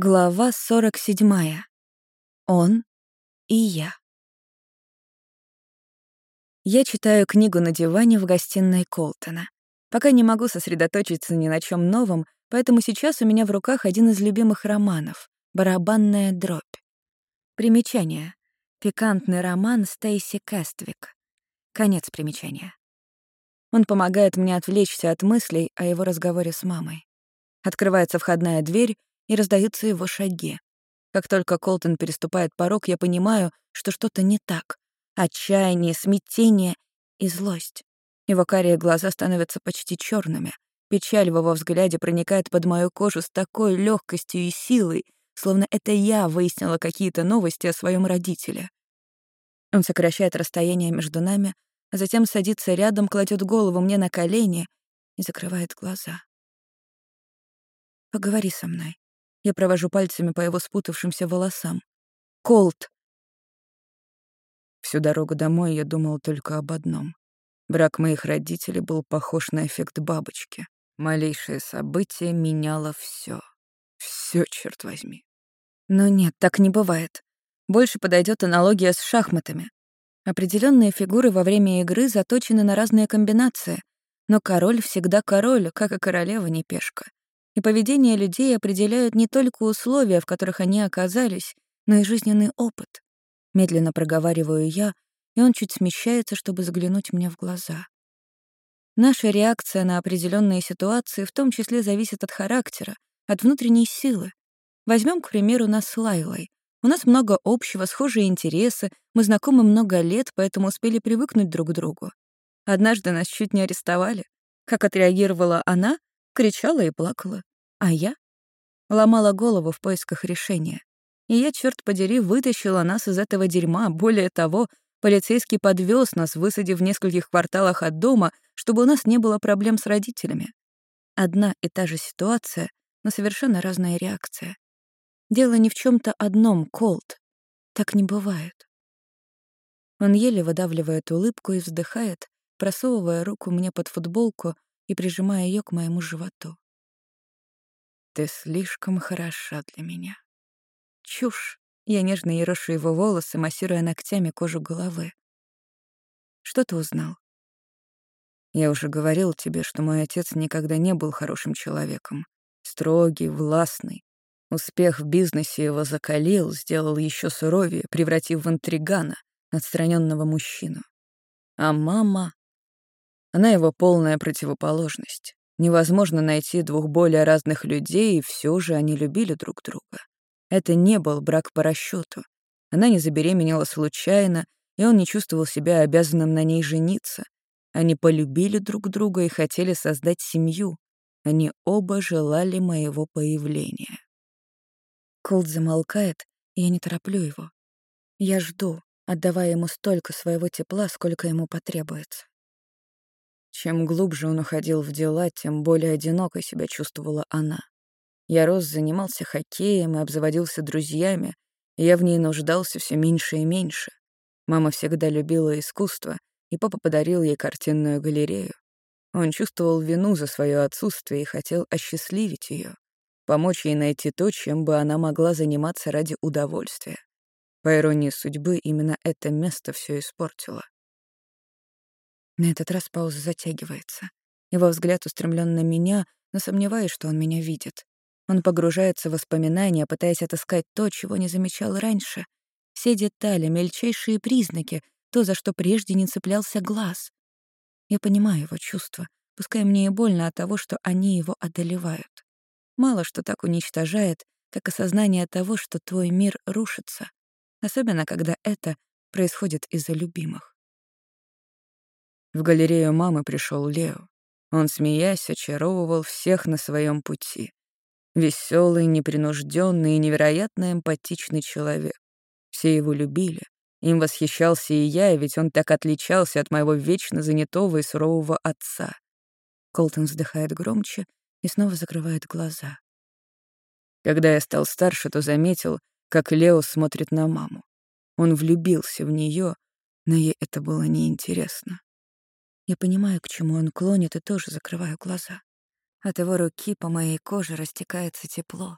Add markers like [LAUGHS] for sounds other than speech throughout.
Глава 47. Он и я. Я читаю книгу на диване в гостиной Колтона. Пока не могу сосредоточиться ни на чем новом, поэтому сейчас у меня в руках один из любимых романов «Барабанная дробь». Примечание. Пикантный роман Стейси Кэствик. Конец примечания. Он помогает мне отвлечься от мыслей о его разговоре с мамой. Открывается входная дверь, и раздаются его шаги. Как только Колтон переступает порог, я понимаю, что что-то не так. Отчаяние, смятение и злость. Его карие глаза становятся почти черными. Печаль в его взгляде проникает под мою кожу с такой легкостью и силой, словно это я выяснила какие-то новости о своем родителе. Он сокращает расстояние между нами, а затем садится рядом, кладет голову мне на колени и закрывает глаза. «Поговори со мной», я провожу пальцами по его спутавшимся волосам. Колт. Всю дорогу домой я думал только об одном. Брак моих родителей был похож на эффект бабочки. Малейшее событие меняло все. Все, черт возьми. Но нет, так не бывает. Больше подойдет аналогия с шахматами. Определенные фигуры во время игры заточены на разные комбинации, но король всегда король, как и королева не пешка и поведение людей определяют не только условия, в которых они оказались, но и жизненный опыт. Медленно проговариваю я, и он чуть смещается, чтобы заглянуть мне в глаза. Наша реакция на определенные ситуации в том числе зависит от характера, от внутренней силы. Возьмем, к примеру, нас с Лайлой. У нас много общего, схожие интересы, мы знакомы много лет, поэтому успели привыкнуть друг к другу. Однажды нас чуть не арестовали. Как отреагировала она? Кричала и плакала. А я ломала голову в поисках решения. И я, черт подери, вытащила нас из этого дерьма. Более того, полицейский подвез нас, высадив в нескольких кварталах от дома, чтобы у нас не было проблем с родителями. Одна и та же ситуация, но совершенно разная реакция. Дело не в чем то одном, Колт. Так не бывает. Он еле выдавливает улыбку и вздыхает, просовывая руку мне под футболку и прижимая ее к моему животу. Ты слишком хороша для меня. Чушь. Я нежно ерошу его волосы, массируя ногтями кожу головы. Что ты узнал? Я уже говорил тебе, что мой отец никогда не был хорошим человеком. Строгий, властный. Успех в бизнесе его закалил, сделал еще суровее, превратив в интригана, отстраненного мужчину. А мама... Она его полная противоположность. Невозможно найти двух более разных людей, и все же они любили друг друга. Это не был брак по расчету. Она не забеременела случайно, и он не чувствовал себя обязанным на ней жениться. Они полюбили друг друга и хотели создать семью. Они оба желали моего появления. Колд замолкает, и я не тороплю его. Я жду, отдавая ему столько своего тепла, сколько ему потребуется. Чем глубже он уходил в дела, тем более одинокой себя чувствовала она. Я рос, занимался хоккеем и обзаводился друзьями, и я в ней нуждался все меньше и меньше. Мама всегда любила искусство, и папа подарил ей картинную галерею. Он чувствовал вину за свое отсутствие и хотел осчастливить ее, помочь ей найти то, чем бы она могла заниматься ради удовольствия. По иронии судьбы, именно это место все испортило. На этот раз пауза затягивается. Его взгляд устремлен на меня, но сомневаюсь, что он меня видит. Он погружается в воспоминания, пытаясь отыскать то, чего не замечал раньше. Все детали, мельчайшие признаки, то, за что прежде не цеплялся глаз. Я понимаю его чувства, пускай мне и больно от того, что они его одолевают. Мало что так уничтожает, как осознание того, что твой мир рушится. Особенно, когда это происходит из-за любимых. В галерею мамы пришел Лео. Он, смеясь, очаровывал всех на своем пути. Веселый, непринужденный и невероятно эмпатичный человек. Все его любили. Им восхищался и я, ведь он так отличался от моего вечно занятого и сурового отца. Колтон вздыхает громче и снова закрывает глаза. Когда я стал старше, то заметил, как Лео смотрит на маму. Он влюбился в нее, но ей это было неинтересно. Я понимаю, к чему он клонит, и тоже закрываю глаза. От его руки по моей коже растекается тепло.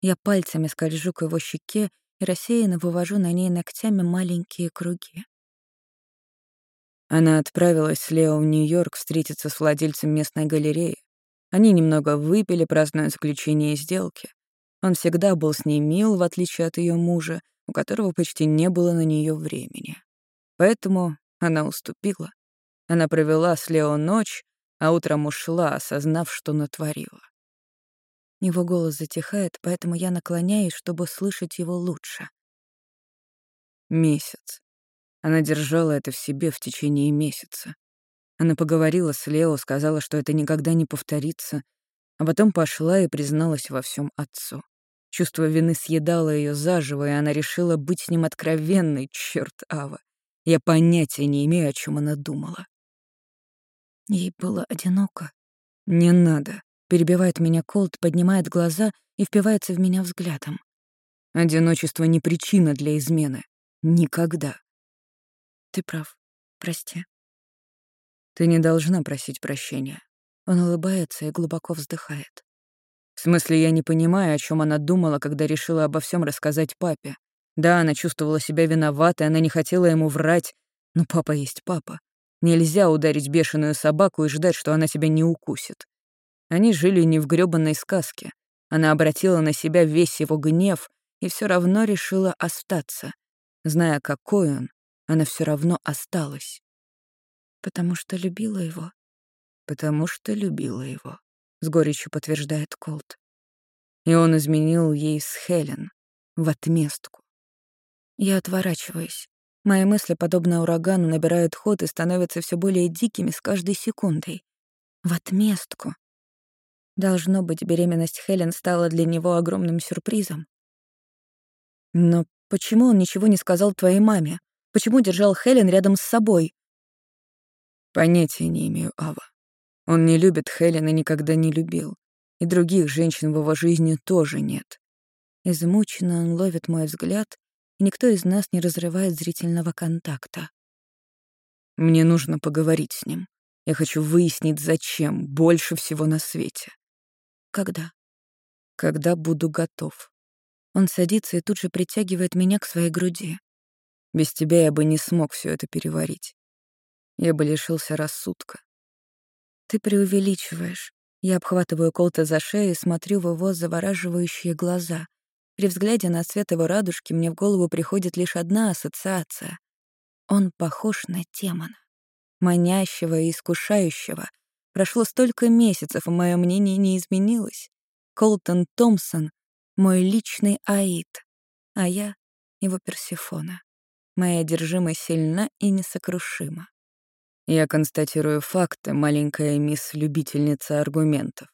Я пальцами скольжу к его щеке и рассеянно вывожу на ней ногтями маленькие круги. Она отправилась с Лео в Нью-Йорк встретиться с владельцем местной галереи. Они немного выпили, празднуя заключение сделки. Он всегда был с ней мил, в отличие от ее мужа, у которого почти не было на нее времени. Поэтому она уступила. Она провела с Лео ночь, а утром ушла, осознав, что натворила. Его голос затихает, поэтому я наклоняюсь, чтобы слышать его лучше. Месяц. Она держала это в себе в течение месяца. Она поговорила с Лео, сказала, что это никогда не повторится, а потом пошла и призналась во всем отцу. Чувство вины съедало ее заживо, и она решила быть с ним откровенной, черт Ава. Я понятия не имею, о чем она думала. Ей было одиноко. «Не надо», — перебивает меня Колт, поднимает глаза и впивается в меня взглядом. «Одиночество не причина для измены. Никогда». «Ты прав. Прости». «Ты не должна просить прощения». Он улыбается и глубоко вздыхает. В смысле, я не понимаю, о чем она думала, когда решила обо всем рассказать папе. Да, она чувствовала себя виноватой, она не хотела ему врать, но папа есть папа. Нельзя ударить бешеную собаку и ждать, что она тебя не укусит. Они жили не в грёбаной сказке. Она обратила на себя весь его гнев и все равно решила остаться. Зная, какой он, она все равно осталась. Потому что любила его. Потому что любила его, с горечью подтверждает Колт. И он изменил ей с Хелен в отместку. Я отворачиваюсь. Мои мысли, подобно урагану, набирают ход и становятся все более дикими с каждой секундой. В отместку. Должно быть, беременность Хелен стала для него огромным сюрпризом. Но почему он ничего не сказал твоей маме? Почему держал Хелен рядом с собой? Понятия не имею, Ава. Он не любит Хелен и никогда не любил. И других женщин в его жизни тоже нет. Измученно он ловит мой взгляд и никто из нас не разрывает зрительного контакта. Мне нужно поговорить с ним. Я хочу выяснить, зачем, больше всего на свете. Когда? Когда буду готов. Он садится и тут же притягивает меня к своей груди. Без тебя я бы не смог все это переварить. Я бы лишился рассудка. Ты преувеличиваешь. Я обхватываю Колта за шею и смотрю в его завораживающие глаза. При взгляде на цвет его радужки мне в голову приходит лишь одна ассоциация. Он похож на демона. Манящего и искушающего. Прошло столько месяцев, и мое мнение не изменилось. Колтон Томпсон — мой личный Аид, а я — его Персифона. Моя одержимость сильна и несокрушима. Я констатирую факты, маленькая мисс-любительница аргументов.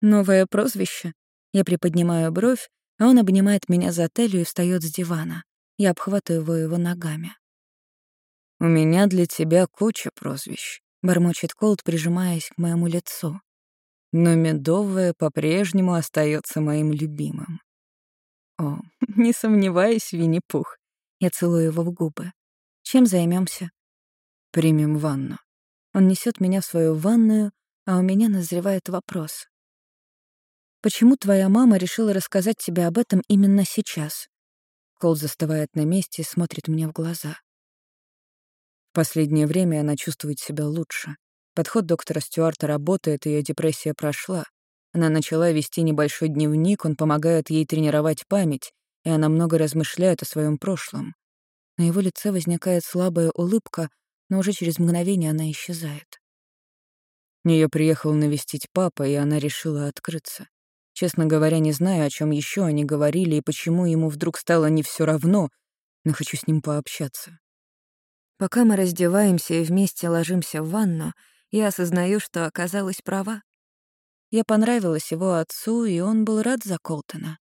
Новое прозвище. Я приподнимаю бровь, а он обнимает меня за талию и встает с дивана. Я обхватываю его ногами. «У меня для тебя куча прозвищ», — бормочет Колт, прижимаясь к моему лицу. «Но медовое по-прежнему остается моим любимым». «О, [LAUGHS] не сомневаюсь, Винни-Пух». Я целую его в губы. «Чем займемся? «Примем ванну». Он несет меня в свою ванную, а у меня назревает вопрос. Почему твоя мама решила рассказать тебе об этом именно сейчас?» Кол застывает на месте и смотрит мне в глаза. В последнее время она чувствует себя лучше. Подход доктора Стюарта работает, ее депрессия прошла. Она начала вести небольшой дневник, он помогает ей тренировать память, и она много размышляет о своем прошлом. На его лице возникает слабая улыбка, но уже через мгновение она исчезает. Ее приехал навестить папа, и она решила открыться. Честно говоря, не знаю, о чем еще они говорили и почему ему вдруг стало не все равно, но хочу с ним пообщаться. Пока мы раздеваемся и вместе ложимся в ванну, я осознаю, что оказалась права. Я понравилась его отцу, и он был рад за Колтона.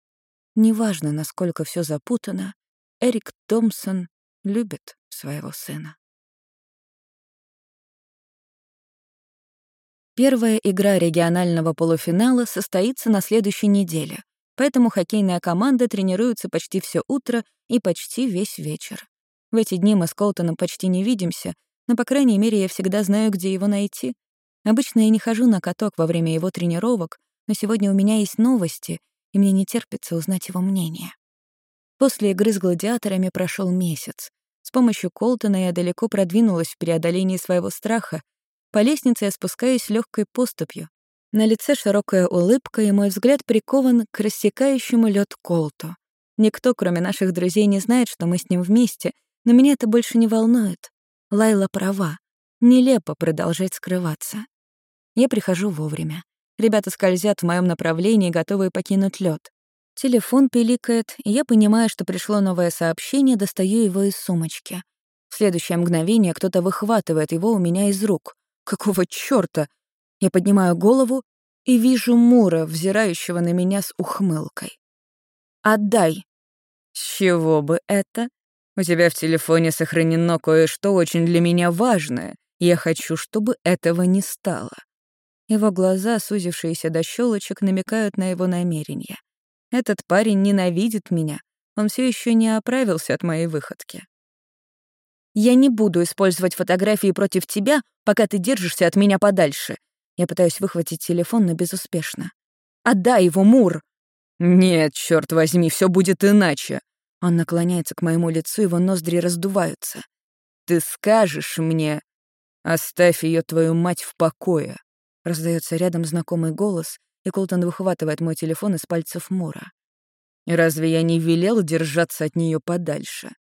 Неважно, насколько все запутано, Эрик Томпсон любит своего сына. Первая игра регионального полуфинала состоится на следующей неделе, поэтому хоккейная команда тренируется почти все утро и почти весь вечер. В эти дни мы с Колтоном почти не видимся, но, по крайней мере, я всегда знаю, где его найти. Обычно я не хожу на каток во время его тренировок, но сегодня у меня есть новости, и мне не терпится узнать его мнение. После игры с гладиаторами прошел месяц. С помощью Колтона я далеко продвинулась в преодолении своего страха. По лестнице я спускаюсь легкой поступью. На лице широкая улыбка, и мой взгляд прикован к рассекающему лед Колту. Никто, кроме наших друзей, не знает, что мы с ним вместе, но меня это больше не волнует. Лайла права. Нелепо продолжать скрываться. Я прихожу вовремя. Ребята скользят в моем направлении, готовые покинуть лед. Телефон пиликает, и я понимаю, что пришло новое сообщение, достаю его из сумочки. В следующее мгновение кто-то выхватывает его у меня из рук. Какого чёрта? Я поднимаю голову и вижу Мура, взирающего на меня с ухмылкой. «Отдай!» «С чего бы это? У тебя в телефоне сохранено кое-что очень для меня важное. Я хочу, чтобы этого не стало». Его глаза, сузившиеся до щелочек, намекают на его намерения. Этот парень ненавидит меня. Он все еще не оправился от моей выходки. Я не буду использовать фотографии против тебя, пока ты держишься от меня подальше. Я пытаюсь выхватить телефон, но безуспешно. Отдай его, Мур! Нет, черт возьми, все будет иначе. Он наклоняется к моему лицу, его ноздри раздуваются. Ты скажешь мне, оставь ее твою мать в покое. Раздается рядом знакомый голос, и Колтон выхватывает мой телефон из пальцев Мура. «Разве я не велел держаться от нее подальше?»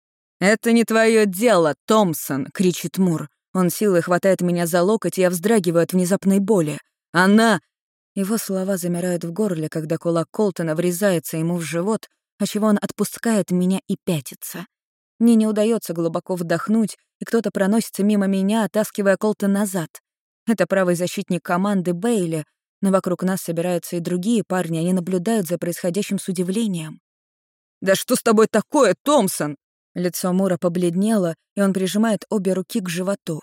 «Это не твое дело, Томпсон!» — кричит Мур. Он силой хватает меня за локоть, и я вздрагиваю от внезапной боли. «Она...» Его слова замирают в горле, когда кулак Колтона врезается ему в живот, отчего он отпускает меня и пятится. Мне не удается глубоко вдохнуть, и кто-то проносится мимо меня, оттаскивая Колтон назад. Это правый защитник команды Бейли, но вокруг нас собираются и другие парни, они наблюдают за происходящим с удивлением. «Да что с тобой такое, Томпсон?» Лицо Мура побледнело, и он прижимает обе руки к животу.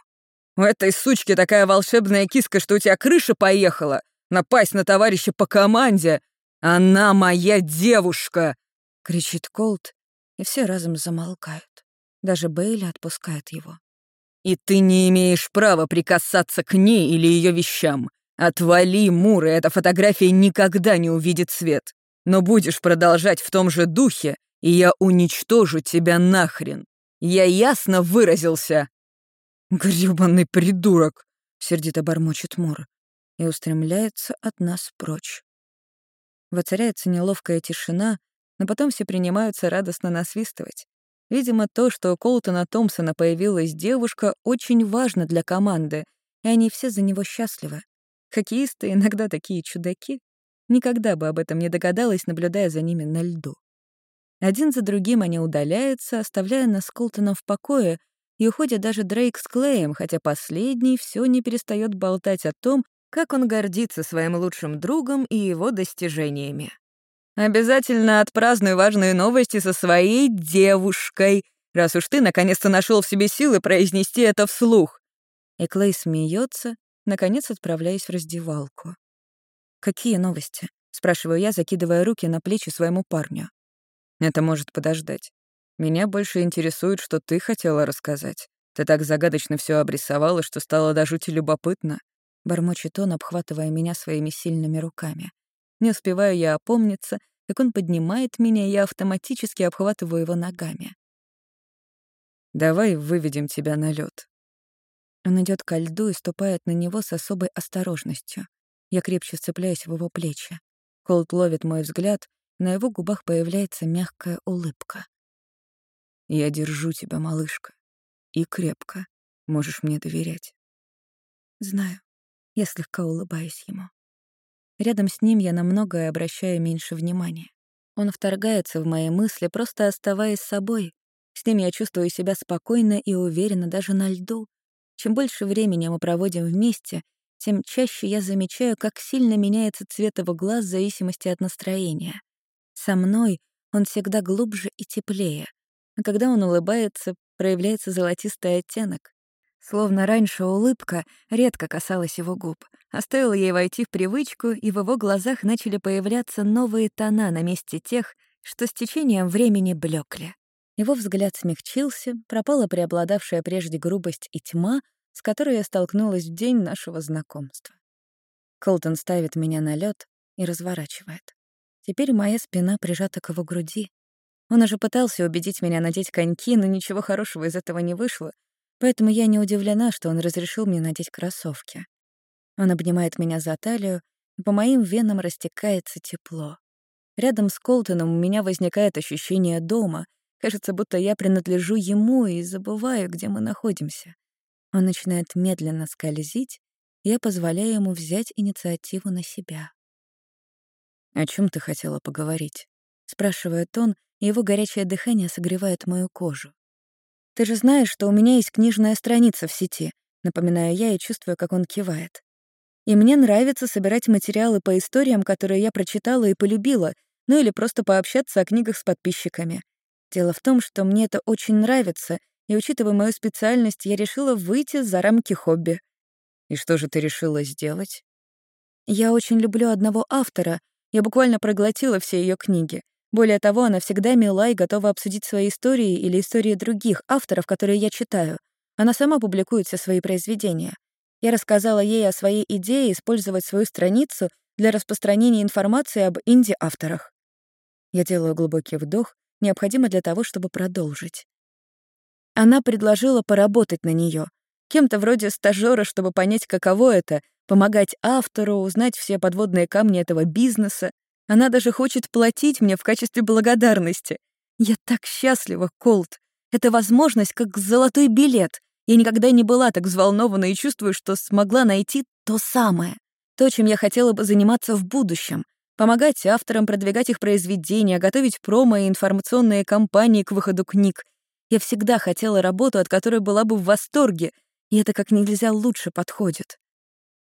«У этой сучки такая волшебная киска, что у тебя крыша поехала! Напасть на товарища по команде! Она моя девушка!» — кричит Колт, и все разом замолкают. Даже Бейли отпускает его. «И ты не имеешь права прикасаться к ней или ее вещам. Отвали, Мур, и эта фотография никогда не увидит свет. Но будешь продолжать в том же духе, и я уничтожу тебя нахрен. Я ясно выразился. Грёбаный придурок, сердито бормочет Мур и устремляется от нас прочь. Воцаряется неловкая тишина, но потом все принимаются радостно насвистывать. Видимо, то, что у Колтона Томпсона появилась девушка, очень важно для команды, и они все за него счастливы. Хоккеисты иногда такие чудаки. Никогда бы об этом не догадалась, наблюдая за ними на льду. Один за другим они удаляются, оставляя нас Колтоном в покое, и уходят даже Дрейк с Клеем, хотя последний все не перестает болтать о том, как он гордится своим лучшим другом и его достижениями. «Обязательно отпразднуй важные новости со своей девушкой, раз уж ты наконец-то нашел в себе силы произнести это вслух». И Клей смеется, наконец отправляюсь в раздевалку. «Какие новости?» — спрашиваю я, закидывая руки на плечи своему парню. «Это может подождать. Меня больше интересует, что ты хотела рассказать. Ты так загадочно все обрисовала, что стало до жути любопытно», — бормочет он, обхватывая меня своими сильными руками. Не успеваю я опомниться, как он поднимает меня, и я автоматически обхватываю его ногами. «Давай выведем тебя на лед. Он идет ко льду и ступает на него с особой осторожностью. Я крепче цепляюсь в его плечи. Колт ловит мой взгляд, на его губах появляется мягкая улыбка. «Я держу тебя, малышка. И крепко. Можешь мне доверять». «Знаю». Я слегка улыбаюсь ему. Рядом с ним я на многое обращаю меньше внимания. Он вторгается в мои мысли, просто оставаясь собой. С ним я чувствую себя спокойно и уверенно даже на льду, чем больше времени мы проводим вместе, тем чаще я замечаю, как сильно меняется цвет его глаз в зависимости от настроения. Со мной он всегда глубже и теплее, а когда он улыбается, проявляется золотистый оттенок. Словно раньше улыбка редко касалась его губ, а стоило ей войти в привычку, и в его глазах начали появляться новые тона на месте тех, что с течением времени блекли. Его взгляд смягчился, пропала преобладавшая прежде грубость и тьма, с которой я столкнулась в день нашего знакомства. Колтон ставит меня на лед и разворачивает. Теперь моя спина прижата к его груди. Он уже пытался убедить меня надеть коньки, но ничего хорошего из этого не вышло, поэтому я не удивлена, что он разрешил мне надеть кроссовки. Он обнимает меня за талию, и по моим венам растекается тепло. Рядом с Колтоном у меня возникает ощущение дома. Кажется, будто я принадлежу ему и забываю, где мы находимся. Он начинает медленно скользить, и я позволяю ему взять инициативу на себя. «О чем ты хотела поговорить?» — спрашивает он, и его горячее дыхание согревает мою кожу. «Ты же знаешь, что у меня есть книжная страница в сети», — напоминаю я и чувствую, как он кивает. «И мне нравится собирать материалы по историям, которые я прочитала и полюбила, ну или просто пообщаться о книгах с подписчиками. Дело в том, что мне это очень нравится, и, учитывая мою специальность, я решила выйти за рамки хобби». «И что же ты решила сделать?» «Я очень люблю одного автора, я буквально проглотила все ее книги. Более того, она всегда мила и готова обсудить свои истории или истории других авторов, которые я читаю. Она сама публикует все свои произведения. Я рассказала ей о своей идее использовать свою страницу для распространения информации об инди-авторах. Я делаю глубокий вдох, необходимо для того, чтобы продолжить. Она предложила поработать на нее, кем-то вроде стажера, чтобы понять, каково это помогать автору, узнать все подводные камни этого бизнеса. Она даже хочет платить мне в качестве благодарности. Я так счастлива, Колт. Это возможность как золотой билет. Я никогда не была так взволнована и чувствую, что смогла найти то самое. То, чем я хотела бы заниматься в будущем. Помогать авторам продвигать их произведения, готовить промо и информационные кампании к выходу книг. Я всегда хотела работу, от которой была бы в восторге, и это как нельзя лучше подходит.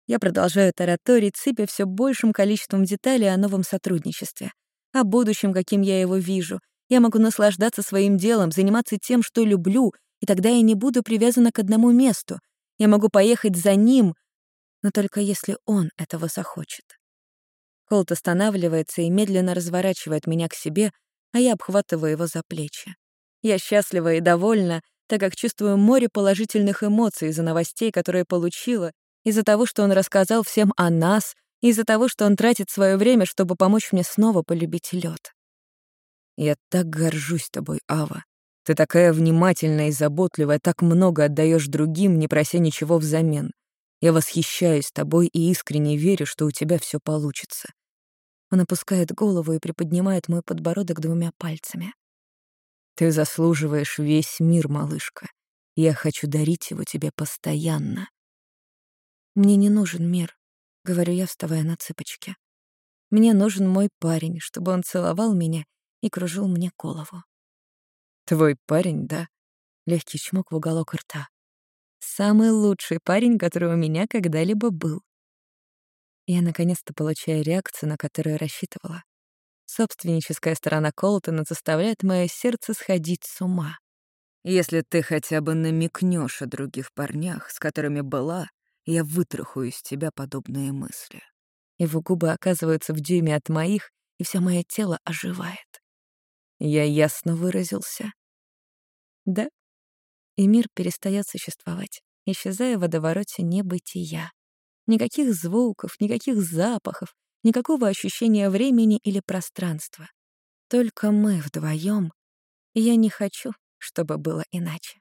Я продолжаю тараторить, сыпя все большим количеством деталей о новом сотрудничестве, о будущем, каким я его вижу. Я могу наслаждаться своим делом, заниматься тем, что люблю, и тогда я не буду привязана к одному месту. Я могу поехать за ним, но только если он этого захочет. Колт останавливается и медленно разворачивает меня к себе, а я обхватываю его за плечи. Я счастлива и довольна, так как чувствую море положительных эмоций из-за новостей, которые получила, из-за того, что он рассказал всем о нас, из-за того, что он тратит свое время, чтобы помочь мне снова полюбить лед. Я так горжусь тобой, Ава. Ты такая внимательная и заботливая, так много отдаешь другим, не прося ничего взамен. Я восхищаюсь тобой и искренне верю, что у тебя все получится. Он опускает голову и приподнимает мой подбородок двумя пальцами. Ты заслуживаешь весь мир, малышка. Я хочу дарить его тебе постоянно. «Мне не нужен мир», — говорю я, вставая на цыпочки. «Мне нужен мой парень, чтобы он целовал меня и кружил мне голову». «Твой парень, да?» — легкий чмок в уголок рта. «Самый лучший парень, который у меня когда-либо был». Я наконец-то получаю реакцию, на которую рассчитывала. Собственническая сторона Колтона заставляет мое сердце сходить с ума. «Если ты хотя бы намекнешь о других парнях, с которыми была, я вытрахаю из тебя подобные мысли. Его губы оказываются в дюйме от моих, и все мое тело оживает. Я ясно выразился. Да. И мир перестает существовать, исчезая в водовороте небытия. Никаких звуков, никаких запахов, никакого ощущения времени или пространства. Только мы вдвоем, и я не хочу, чтобы было иначе.